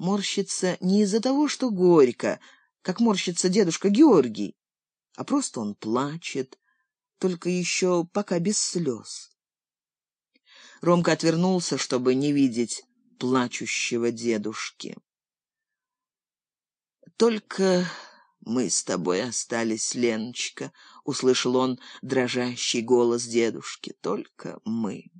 морщится не из-за того, что горько, как морщится дедушка Георгий, а просто он плачет, только еще пока без слез. Ромка отвернулся, чтобы не видеть плачущего дедушки. Только мы с тобой остались, Леночка, услышал он дрожащий голос дедушки. Только мы.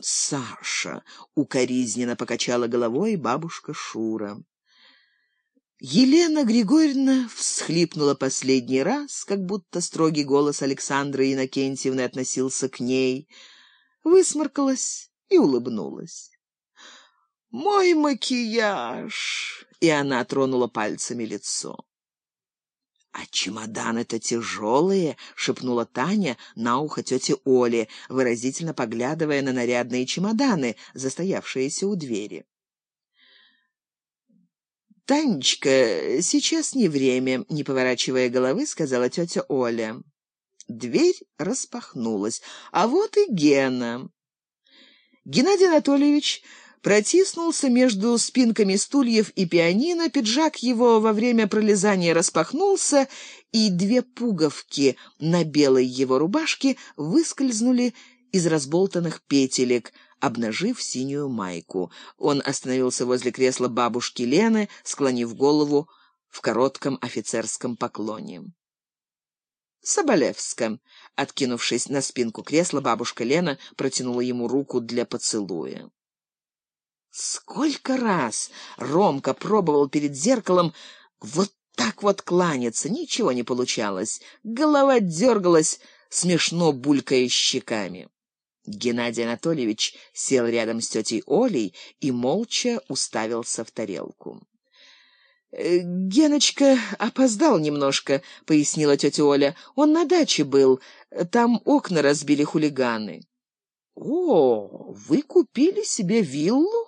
Саша укоризненно покачала головой бабушка Шура. Елена Григорьевна всхлипнула последний раз, как будто строгий голос Александры Инакентьевны относился к ней, высморкалась и улыбнулась. Мой макияж, и она тронула пальцами лицо. А чемоданы-то тяжелые, шепнула Таня на ухо тете Оле, выразительно поглядывая на нарядные чемоданы, застоявшиеся у двери. «Танечка, сейчас не время», — не поворачивая головы, сказала тетя Оля. Дверь распахнулась. А вот и Гена. Геннадий Анатольевич протиснулся между спинками стульев и пианино, пиджак его во время пролезания распахнулся, и две пуговки на белой его рубашке выскользнули из разболтанных петелек — обнажив синюю майку. Он остановился возле кресла бабушки Лены, склонив голову в коротком офицерском поклоне. Соболевска, откинувшись на спинку кресла, бабушка Лена протянула ему руку для поцелуя. Сколько раз Ромка пробовал перед зеркалом вот так вот кланяться, ничего не получалось. Голова дергалась, смешно булькая щеками. Геннадий Анатольевич сел рядом с тетей Олей и молча уставился в тарелку. «Э, «Геночка опоздал немножко», — пояснила тетя Оля. «Он на даче был. Там окна разбили хулиганы». «О, вы купили себе виллу?» —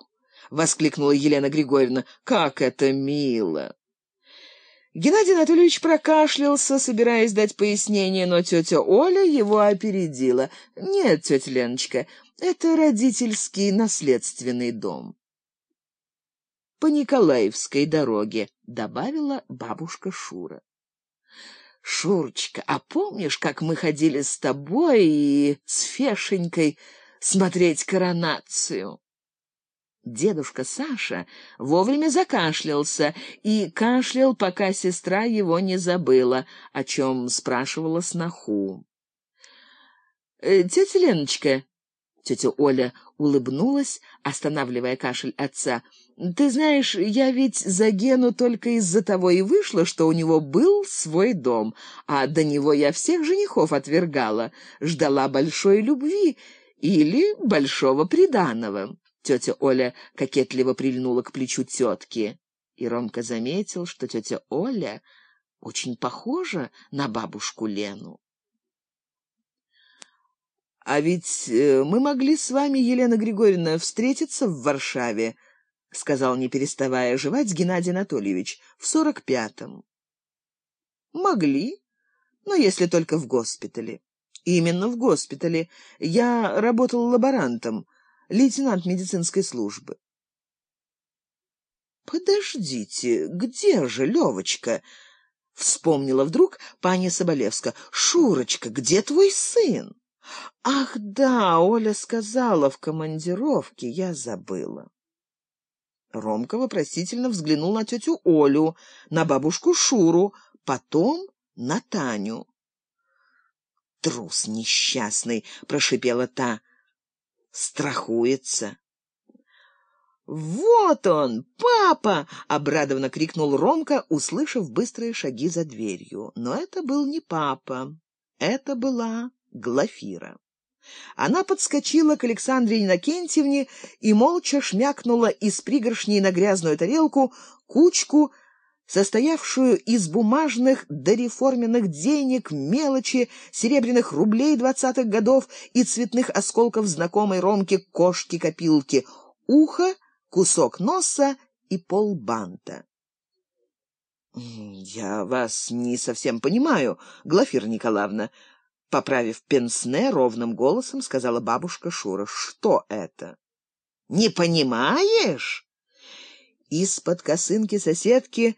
воскликнула Елена Григорьевна. «Как это мило!» Геннадий Анатольевич прокашлялся, собираясь дать пояснение, но тетя Оля его опередила. «Нет, тетя Леночка, это родительский наследственный дом». «По Николаевской дороге», — добавила бабушка Шура. «Шурочка, а помнишь, как мы ходили с тобой и с Фешенькой смотреть коронацию?» Дедушка Саша вовремя закашлялся и кашлял, пока сестра его не забыла, о чем спрашивала сноху. «Э, «Тетя Леночка...» — тетя Оля улыбнулась, останавливая кашель отца. «Ты знаешь, я ведь за Гену только из-за того и вышла, что у него был свой дом, а до него я всех женихов отвергала, ждала большой любви или большого приданого». Тетя Оля кокетливо прильнула к плечу тетки, и Ромка заметил, что тетя Оля очень похожа на бабушку Лену. А ведь э, мы могли с вами, Елена Григорьевна, встретиться в Варшаве, сказал, не переставая жевать Геннадий Анатольевич, в сорок пятом. Могли, но если только в госпитале. Именно в госпитале. Я работал лаборантом лейтенант медицинской службы. Подождите, где же Левочка? Вспомнила вдруг паня Соболевска. Шурочка, где твой сын? Ах, да, Оля сказала в командировке, я забыла. Ромка вопросительно взглянул на тетю Олю, на бабушку Шуру, потом на Таню. Трус несчастный, прошипела та страхуется. «Вот он, папа!» — обрадованно крикнул Ромка, услышав быстрые шаги за дверью. Но это был не папа, это была Глафира. Она подскочила к Александре Иннокентьевне и молча шмякнула из пригоршни на грязную тарелку кучку состоявшую из бумажных дореформенных денег, мелочи, серебряных рублей двадцатых годов и цветных осколков знакомой Ромке кошки-копилки, ухо, кусок носа и полбанта. «Я вас не совсем понимаю, Глафира Николаевна», — поправив пенсне, ровным голосом сказала бабушка Шура. «Что это?» «Не понимаешь?» Из-под косынки соседки